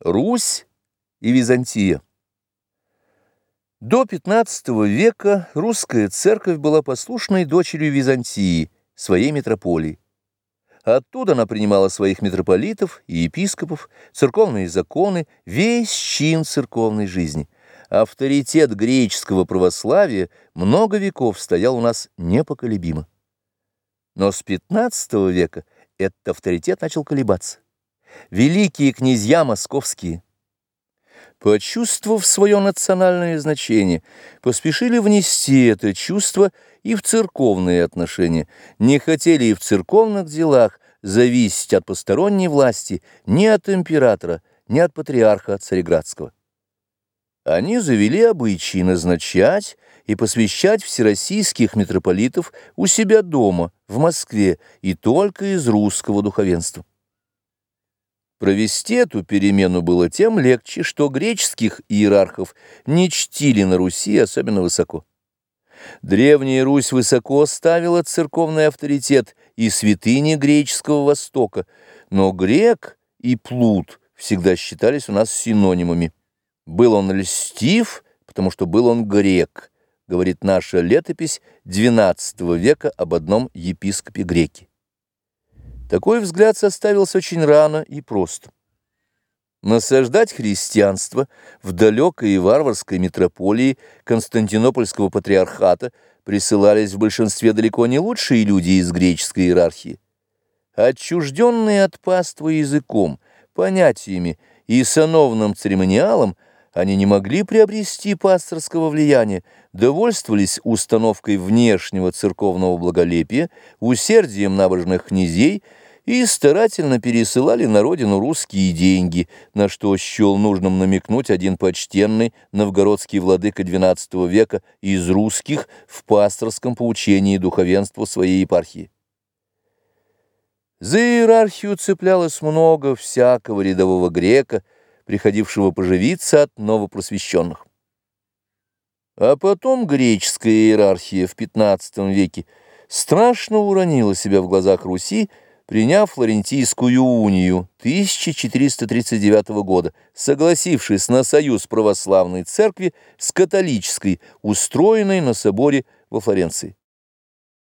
Русь и Византия. До XV века русская церковь была послушной дочерью Византии, своей митрополии. Оттуда она принимала своих митрополитов и епископов, церковные законы, весь чин церковной жизни. Авторитет греческого православия много веков стоял у нас непоколебимо. Но с XV века этот авторитет начал колебаться великие князья московские, почувствовав свое национальное значение, поспешили внести это чувство и в церковные отношения, не хотели и в церковных делах зависеть от посторонней власти ни от императора, ни от патриарха Цареградского. Они завели обычаи назначать и посвящать всероссийских митрополитов у себя дома, в Москве, и только из русского духовенства. Провести эту перемену было тем легче, что греческих иерархов не чтили на Руси особенно высоко. Древняя Русь высоко ставила церковный авторитет и святыни греческого Востока, но грек и плут всегда считались у нас синонимами. Был он льстив, потому что был он грек, говорит наша летопись XII века об одном епископе греке. Такой взгляд составился очень рано и просто. Насаждать христианство в далекой и варварской метрополии Константинопольского патриархата присылались в большинстве далеко не лучшие люди из греческой иерархии. Отчужденные от паства языком, понятиями и сановным церемониалом, они не могли приобрести пасторского влияния, довольствовались установкой внешнего церковного благолепия, усердием набожных князей и старательно пересылали на родину русские деньги, на что счел нужным намекнуть один почтенный новгородский владыка XII века из русских в пасторском поучении духовенства своей епархии. За иерархию цеплялось много всякого рядового грека, приходившего поживиться от новопросвещенных. А потом греческая иерархия в XV веке страшно уронила себя в глазах Руси, приняв Флорентийскую унию 1439 года, согласившись на союз православной церкви с католической, устроенной на соборе во Флоренции.